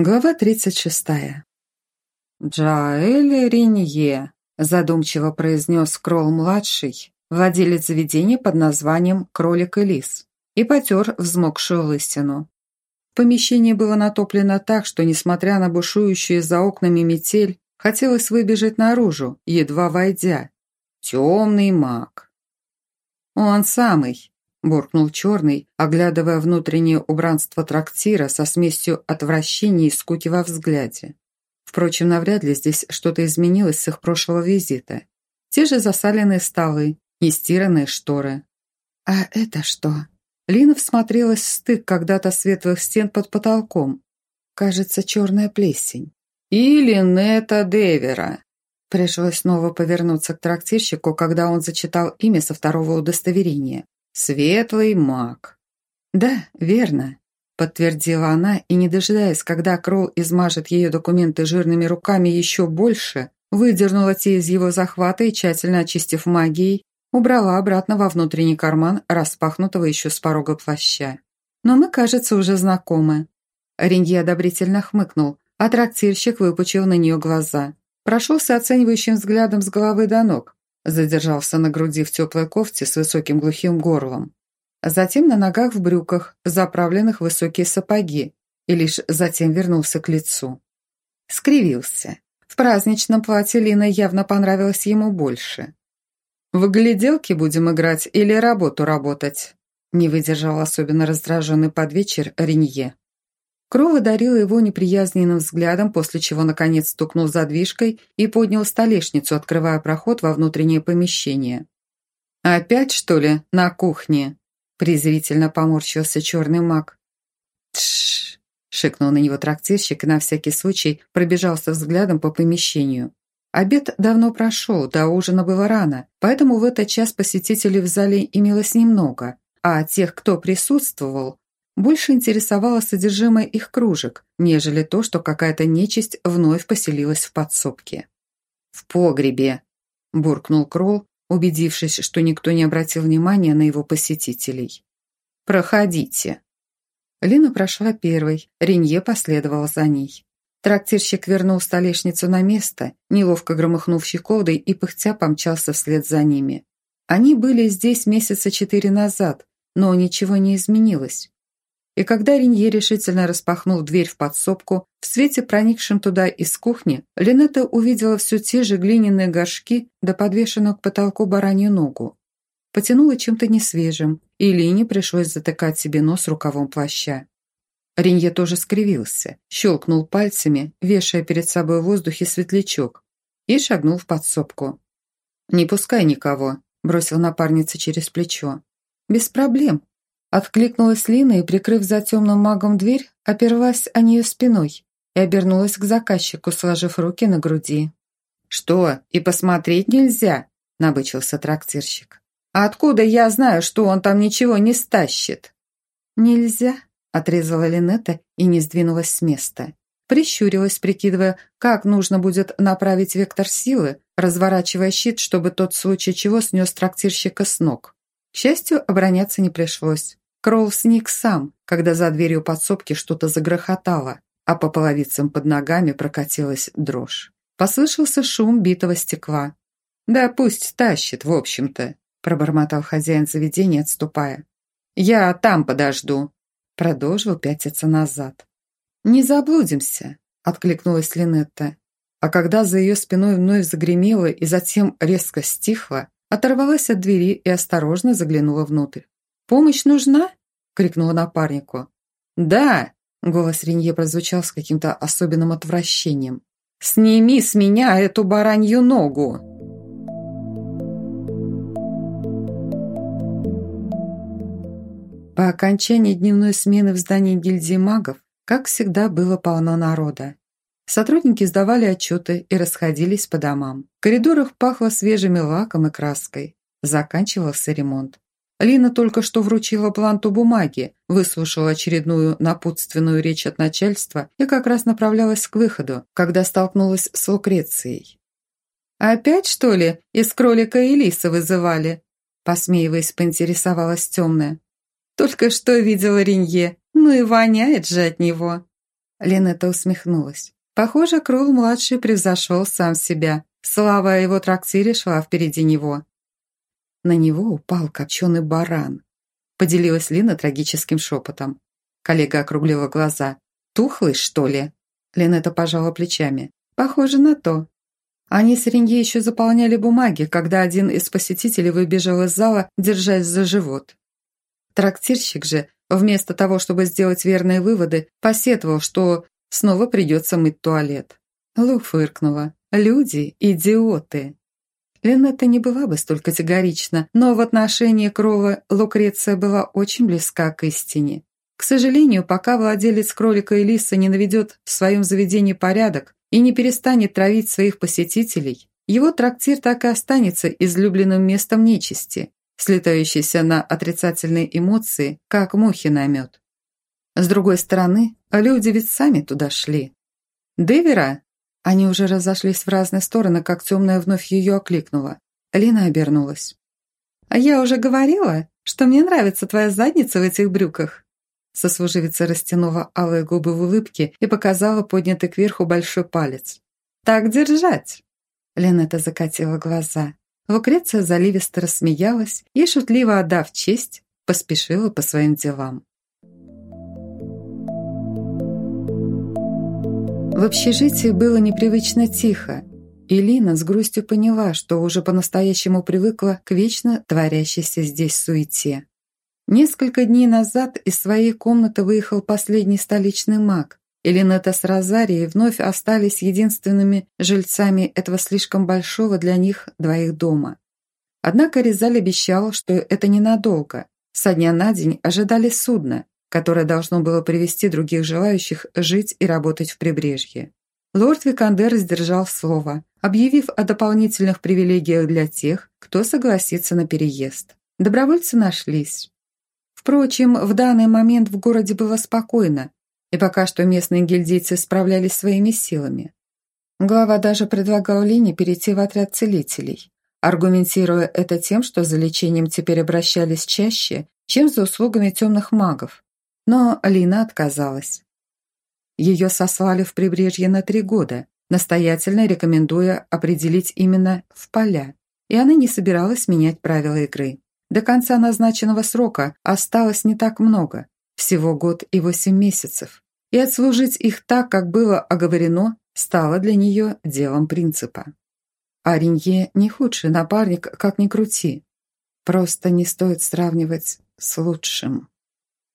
Глава 36. «Джаэль Ринье», – задумчиво произнес Кролл-младший, владелец заведения под названием «Кролик и лис», и потер взмокшую лысину. Помещение было натоплено так, что, несмотря на бушующую за окнами метель, хотелось выбежать наружу, едва войдя. Темный маг. «Он самый», – буркнул черный, оглядывая внутреннее убранство трактира со смесью отвращения и скуки во взгляде. Впрочем, навряд ли здесь что-то изменилось с их прошлого визита. Те же засаленные столы, нестиранные шторы. «А это что?» Лина всмотрелась в стык когда-то светлых стен под потолком. Кажется, черная плесень. «Или Нета Девера», Пришлось снова повернуться к трактирщику, когда он зачитал имя со второго удостоверения. «Светлый маг». «Да, верно», – подтвердила она и, не дожидаясь, когда Кролл измажет ее документы жирными руками еще больше, выдернула те из его захвата и, тщательно очистив магией, убрала обратно во внутренний карман распахнутого еще с порога плаща. «Но мы, кажется, уже знакомы». Ренье одобрительно хмыкнул, а трактирщик выпучил на нее глаза. Прошелся оценивающим взглядом с головы до ног, задержался на груди в теплой кофте с высоким глухим горлом. Затем на ногах в брюках, заправленных высокие сапоги, и лишь затем вернулся к лицу. Скривился. В праздничном платье Лина явно понравилась ему больше. «В гляделки будем играть или работу работать?» не выдержал особенно раздраженный под вечер Ренье. Кров одарил его неприязненным взглядом, после чего, наконец, стукнул задвижкой и поднял столешницу, открывая проход во внутреннее помещение. «Опять, что ли, на кухне?» презрительно поморщился черный маг. «Тш!» – шикнул на него трактирщик и на всякий случай пробежался взглядом по помещению. Обед давно прошел, до ужина было рано, поэтому в этот час посетителей в зале имелось немного, а тех, кто присутствовал, больше интересовало содержимое их кружек, нежели то, что какая-то нечисть вновь поселилась в подсобке. «В погребе!» – буркнул Кролл, убедившись, что никто не обратил внимания на его посетителей. «Проходите!» Лина прошла первой, Ренье последовала за ней. Трактирщик вернул столешницу на место, неловко громыхнув щеколдой и пыхтя помчался вслед за ними. Они были здесь месяца четыре назад, но ничего не изменилось. И когда Ренье решительно распахнул дверь в подсобку, в свете, проникшем туда из кухни, Линетта увидела все те же глиняные горшки да подвешенную к потолку баранью ногу. Потянула чем-то несвежим, и Лине пришлось затыкать себе нос рукавом плаща. Ренье тоже скривился, щелкнул пальцами, вешая перед собой в воздухе светлячок, и шагнул в подсобку. «Не пускай никого», – бросил напарница через плечо. «Без проблем», Откликнулась Лина и, прикрыв за темным магом дверь, оперлась о нее спиной и обернулась к заказчику, сложив руки на груди. «Что, и посмотреть нельзя?» – набычился трактирщик. «А откуда я знаю, что он там ничего не стащит?» «Нельзя», – отрезала Линетта и не сдвинулась с места. Прищурилась, прикидывая, как нужно будет направить вектор силы, разворачивая щит, чтобы тот в случае чего снес трактирщика с ног. К счастью, обороняться не пришлось. Кролл сник сам, когда за дверью подсобки что-то загрохотало, а по половицам под ногами прокатилась дрожь. Послышался шум битого стекла. «Да пусть тащит, в общем-то», – пробормотал хозяин заведения, отступая. «Я там подожду», – продолжил пятиться назад. «Не заблудимся», – откликнулась Линетта. А когда за ее спиной вновь загремело и затем резко стихло, оторвалась от двери и осторожно заглянула внутрь. «Помощь нужна?» – крикнула напарнику. «Да!» – голос Ренье прозвучал с каким-то особенным отвращением. «Сними с меня эту баранью ногу!» По окончании дневной смены в здании гильдии магов, как всегда, было полно народа. Сотрудники сдавали отчеты и расходились по домам. В коридорах пахло свежими лаком и краской. Заканчивался ремонт. Лина только что вручила Планту бумаги, выслушала очередную напутственную речь от начальства и как раз направлялась к выходу, когда столкнулась с Лукрецией. «Опять, что ли, из кролика и лиса вызывали?» Посмеиваясь, поинтересовалась темная. «Только что видела Ренье, ну и воняет же от него». Линетта усмехнулась. Похоже, Крул-младший превзошел сам себя. Слава о его трактире шла впереди него. На него упал копченый баран. Поделилась Лина трагическим шепотом. Коллега округлила глаза. «Тухлый, что ли?» Линетта пожала плечами. «Похоже на то». Они с Ренье еще заполняли бумаги, когда один из посетителей выбежал из зала, держась за живот. Трактирщик же, вместо того, чтобы сделать верные выводы, посетовал, что снова придется мыть туалет. Лу фыркнула. «Люди – идиоты!» Линетта не была бы столь категорична, но в отношении Крова Лукреция была очень близка к истине. К сожалению, пока владелец кролика и лиса не наведет в своем заведении порядок и не перестанет травить своих посетителей, его трактир так и останется излюбленным местом нечисти, слетающейся на отрицательные эмоции, как мухи на мед. С другой стороны, люди ведь сами туда шли. «Девера?» Они уже разошлись в разные стороны, как темная вновь ее окликнула. Лина обернулась. «А я уже говорила, что мне нравится твоя задница в этих брюках». Сослуживица растянула алые губы в улыбке и показала поднятый кверху большой палец. «Так держать!» Ленета закатила глаза. Лукреция заливисто рассмеялась и, шутливо отдав честь, поспешила по своим делам. В общежитии было непривычно тихо, и Лина с грустью поняла, что уже по-настоящему привыкла к вечно творящейся здесь суете. Несколько дней назад из своей комнаты выехал последний столичный маг, и Линетта с Розарией вновь остались единственными жильцами этого слишком большого для них двоих дома. Однако Резаль обещал, что это ненадолго. Со дня на день ожидали судна, которое должно было привести других желающих жить и работать в прибрежье. Лорд Викандер сдержал слово, объявив о дополнительных привилегиях для тех, кто согласится на переезд. Добровольцы нашлись. Впрочем, в данный момент в городе было спокойно, и пока что местные гильдийцы справлялись своими силами. Глава даже предлагал Лине перейти в отряд целителей, аргументируя это тем, что за лечением теперь обращались чаще, чем за услугами темных магов, но Лина отказалась. Ее сослали в прибрежье на три года, настоятельно рекомендуя определить именно в поля, и она не собиралась менять правила игры. До конца назначенного срока осталось не так много, всего год и восемь месяцев, и отслужить их так, как было оговорено, стало для нее делом принципа. А Ринье не худший напарник, как ни крути. Просто не стоит сравнивать с лучшим.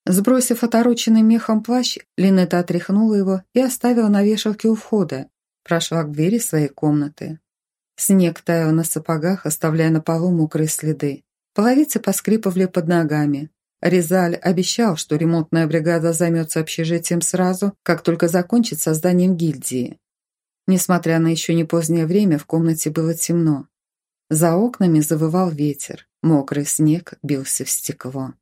Сбросив отороченный мехом плащ, Линетта отряхнула его и оставила на вешалке у входа, прошла к двери своей комнаты. Снег таял на сапогах, оставляя на полу мокрые следы. Половицы поскрипывали под ногами. Резаль обещал, что ремонтная бригада займется общежитием сразу, как только закончит созданием гильдии. Несмотря на еще не позднее время, в комнате было темно. За окнами завывал ветер, мокрый снег бился в стекло.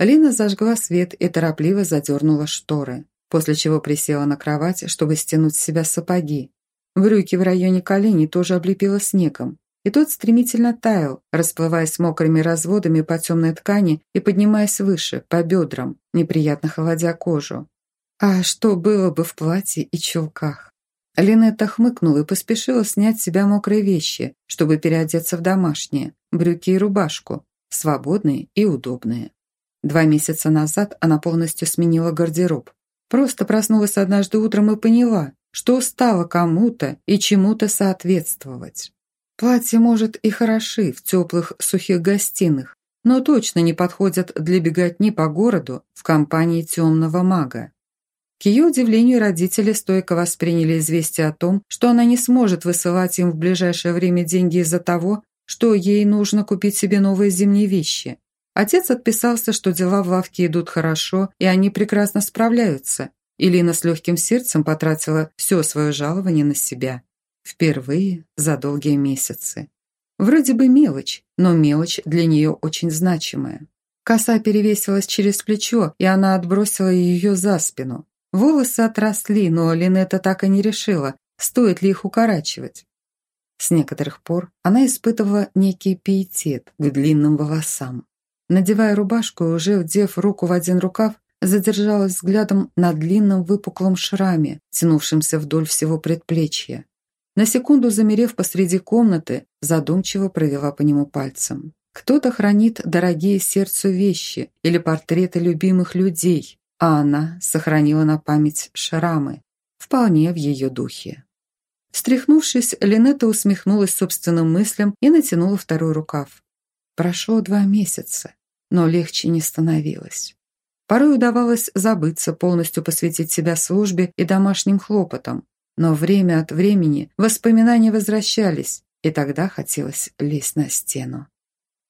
Лина зажгла свет и торопливо задернула шторы, после чего присела на кровать, чтобы стянуть с себя сапоги. Брюки в районе коленей тоже облепило снегом, и тот стремительно таял, расплываясь мокрыми разводами по темной ткани и поднимаясь выше, по бедрам, неприятно холодя кожу. А что было бы в платье и чулках? Линетта хмыкнула и поспешила снять с себя мокрые вещи, чтобы переодеться в домашние, брюки и рубашку, свободные и удобные. Два месяца назад она полностью сменила гардероб. Просто проснулась однажды утром и поняла, что стала кому-то и чему-то соответствовать. Платья, может, и хороши в теплых сухих гостиных, но точно не подходят для беготни по городу в компании темного мага. К ее удивлению, родители стойко восприняли известие о том, что она не сможет высылать им в ближайшее время деньги из-за того, что ей нужно купить себе новые зимние вещи. Отец отписался, что дела в лавке идут хорошо, и они прекрасно справляются. Илина с легким сердцем потратила все свое жалование на себя. Впервые за долгие месяцы. Вроде бы мелочь, но мелочь для нее очень значимая. Коса перевесилась через плечо, и она отбросила ее за спину. Волосы отросли, но Линетта так и не решила, стоит ли их укорачивать. С некоторых пор она испытывала некий пиетет к длинным волосам. Надевая рубашку и уже вдев руку в один рукав, задержалась взглядом на длинном выпуклом шраме, тянувшемся вдоль всего предплечья. На секунду замерев посреди комнаты, задумчиво провела по нему пальцем. Кто-то хранит дорогие сердцу вещи или портреты любимых людей, а она сохранила на память шрамы, вполне в ее духе. Встряхнувшись, Линетта усмехнулась собственным мыслям и натянула второй рукав. Прошло два месяца, но легче не становилось. Порой удавалось забыться, полностью посвятить себя службе и домашним хлопотам, но время от времени воспоминания возвращались, и тогда хотелось лезть на стену.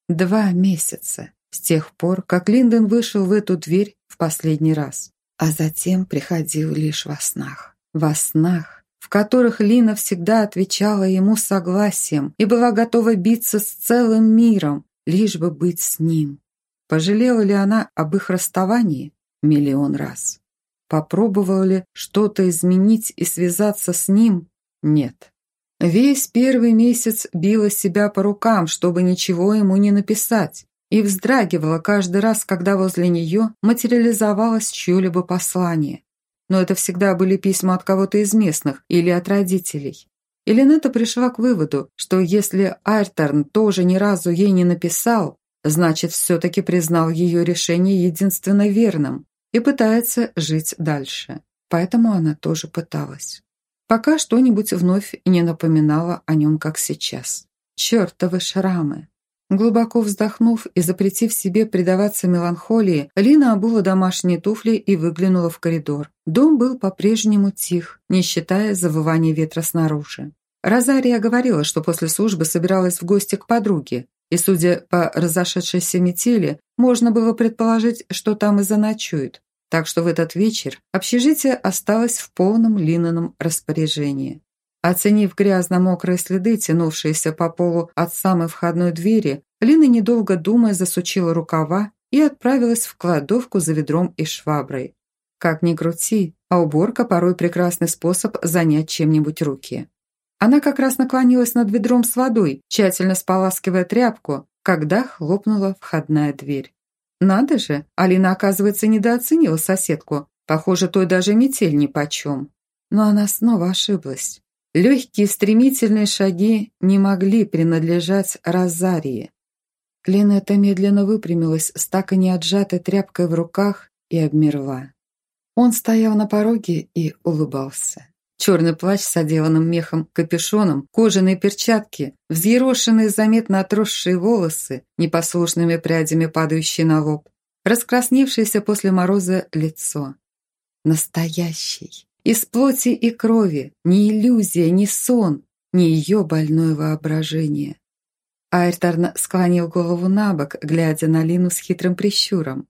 Два месяца с тех пор, как Линдон вышел в эту дверь в последний раз, а затем приходил лишь во снах. Во снах, в которых Лина всегда отвечала ему согласием и была готова биться с целым миром, лишь бы быть с ним. Пожалела ли она об их расставании? Миллион раз. Попробовала ли что-то изменить и связаться с ним? Нет. Весь первый месяц била себя по рукам, чтобы ничего ему не написать, и вздрагивала каждый раз, когда возле нее материализовалось чье-либо послание. Но это всегда были письма от кого-то из местных или от родителей. И Линетта пришла к выводу, что если Айрторн тоже ни разу ей не написал, значит, все-таки признал ее решение единственно верным и пытается жить дальше. Поэтому она тоже пыталась. Пока что-нибудь вновь не напоминало о нем, как сейчас. Чертовы шрамы. Глубоко вздохнув и запретив себе предаваться меланхолии, Лина обула домашние туфли и выглянула в коридор. Дом был по-прежнему тих, не считая завывания ветра снаружи. Розария говорила, что после службы собиралась в гости к подруге, и, судя по разошедшейся метели, можно было предположить, что там и заночует. Так что в этот вечер общежитие осталось в полном линаном распоряжении. Оценив грязно-мокрые следы, тянувшиеся по полу от самой входной двери, Лина, недолго думая, засучила рукава и отправилась в кладовку за ведром и шваброй. Как ни крути, а уборка порой прекрасный способ занять чем-нибудь руки. Она как раз наклонилась над ведром с водой, тщательно споласкивая тряпку, когда хлопнула входная дверь. Надо же, Алина, оказывается, недооценила соседку. Похоже, той даже метель нипочем. Но она снова ошиблась. Легкие стремительные шаги не могли принадлежать Розарии. Линетта медленно выпрямилась с так и не отжатой тряпкой в руках и обмерла. Он стоял на пороге и улыбался. Черный плащ с отделанным мехом капюшоном, кожаные перчатки, взъерошенные заметно отросшие волосы, непослушными прядями падающие на лоб, раскрасневшееся после мороза лицо. Настоящий, из плоти и крови, ни иллюзия, ни сон, ни ее больное воображение. Айрторн склонил голову на бок, глядя на Лину с хитрым прищуром.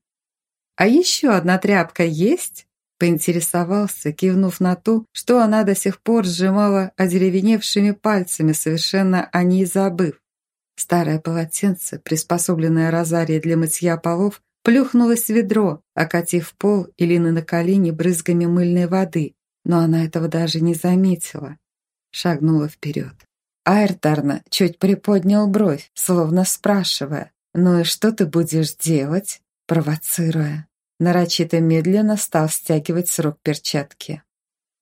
«А еще одна тряпка есть?» Поинтересовался, кивнув на то, что она до сих пор сжимала одеревеневшими пальцами, совершенно о ней забыв. Старое полотенце, приспособленное Розарией для мытья полов, плюхнулось в ведро, окатив пол Илины на колени брызгами мыльной воды, но она этого даже не заметила. Шагнула вперед. Айртарна чуть приподнял бровь, словно спрашивая, «Ну и что ты будешь делать?» провоцируя. Нарочито медленно стал стягивать с рук перчатки.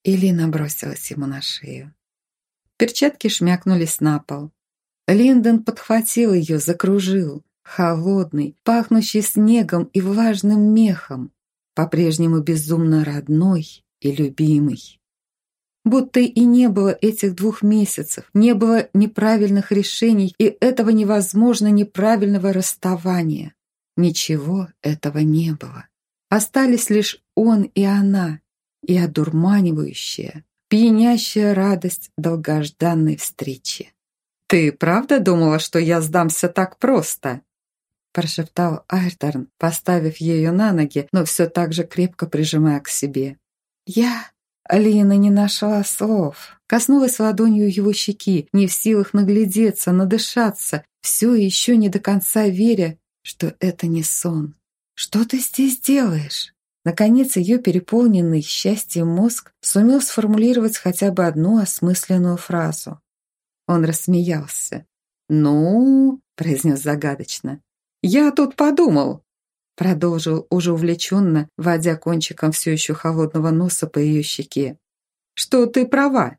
Илина бросилась ему на шею. Перчатки шмякнулись на пол. Линдон подхватил ее, закружил. Холодный, пахнущий снегом и влажным мехом. По-прежнему безумно родной и любимый. Будто и не было этих двух месяцев, не было неправильных решений и этого невозможно неправильного расставания. Ничего этого не было. Остались лишь он и она, и одурманивающая, пьянящая радость долгожданной встречи. «Ты правда думала, что я сдамся так просто?» прошептал Айрторн, поставив ее на ноги, но все так же крепко прижимая к себе. «Я...» Алина не нашла слов, коснулась ладонью его щеки, не в силах наглядеться, надышаться, все еще не до конца веря, что это не сон. «Что ты здесь делаешь?» Наконец, ее переполненный счастьем мозг сумел сформулировать хотя бы одну осмысленную фразу. Он рассмеялся. «Ну...» — произнес загадочно. «Я тут подумал. Продолжил уже увлеченно, водя кончиком все еще холодного носа по ее щеке. «Что ты права.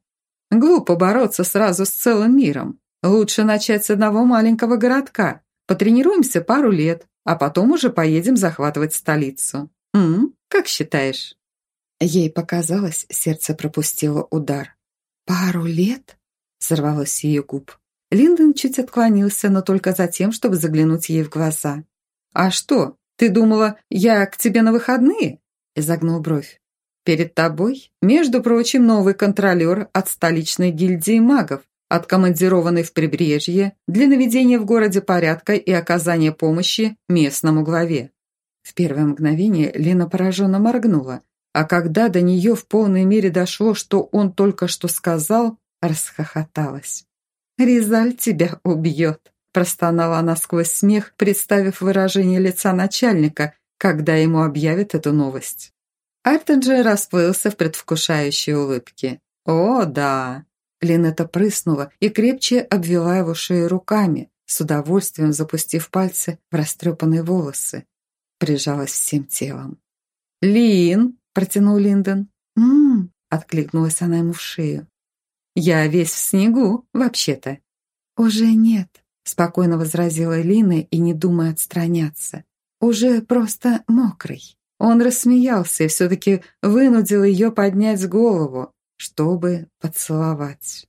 Глупо бороться сразу с целым миром. Лучше начать с одного маленького городка. Потренируемся пару лет, а потом уже поедем захватывать столицу. М? Как считаешь?» Ей показалось, сердце пропустило удар. «Пару лет?» – сорвалось с ее губ. Линдон чуть отклонился, но только за тем, чтобы заглянуть ей в глаза. «А что, ты думала, я к тебе на выходные?» – изогнул бровь. «Перед тобой, между прочим, новый контролер от столичной гильдии магов, откомандированный в прибрежье для наведения в городе порядка и оказания помощи местному главе». В первое мгновение Лина пораженно моргнула, а когда до нее в полной мере дошло, что он только что сказал, расхохоталась. «Ризаль тебя убьет», – простонала она сквозь смех, представив выражение лица начальника, когда ему объявят эту новость. Артенджи расплылся в предвкушающей улыбке. «О, да!» Линета прыснула и крепче обвела его шею руками, с удовольствием запустив пальцы в растрепанные волосы. Прижалась всем телом. «Лин!» – протянул Линдон. «М-м-м!» – откликнулась она ему в шею. Я весь в снегу, вообще-то». «Уже нет», — спокойно возразила Лина и не думая отстраняться. «Уже просто мокрый». Он рассмеялся и все-таки вынудил ее поднять голову, чтобы поцеловать.